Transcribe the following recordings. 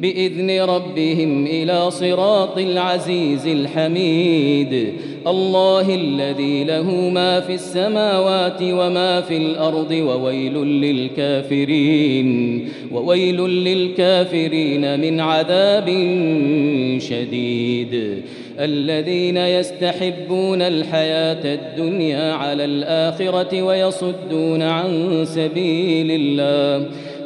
بإذن ربهم إلى صراط العزيز الحميد. الله الذي له ما في السماوات وما في الأرض وويل للكافرين وويل للكافرين من عذاب شديد. الذين يستحبون الحياة الدنيا على الآخرة ويصدون عن سبيل الله.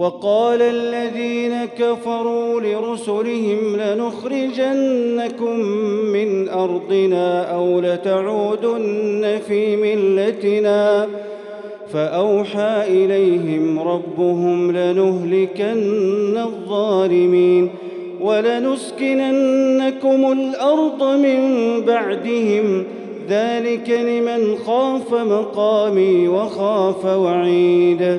وقال الذين كفروا لرسلهم لنخرجنكم من أرضنا أو لتعودن في ملتنا فأوحى إليهم ربهم لنهلكن الظالمين ولنسكننكم الأرض من بعدهم. ذلك لمن خاف مقامي وخاف وعيد.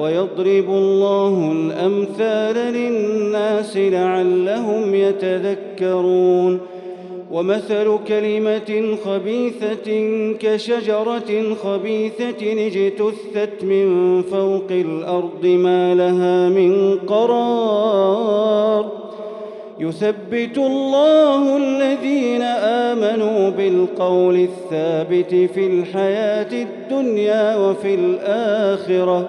ويضرب الله الأمثال للناس لعلهم يتذكرون. ومثل كلمة خبيثة كشجرة خبيثة اجتثت من فوق الأرض ما لها من قرار. يثبت الله الذين آمنوا بالقول الثابت في الحياة الدنيا وفي الآخرة.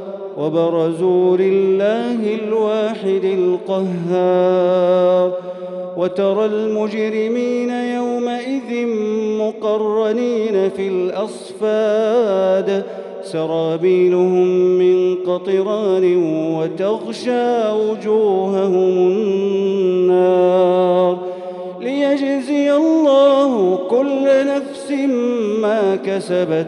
وبرزوا لله الواحد القهار. وترى المجرمين يومئذ مقرنين في الأصفاد. سرابيلهم من قطران وتغشى وجوههم النار. ليجزي الله كل نفس ما كسبت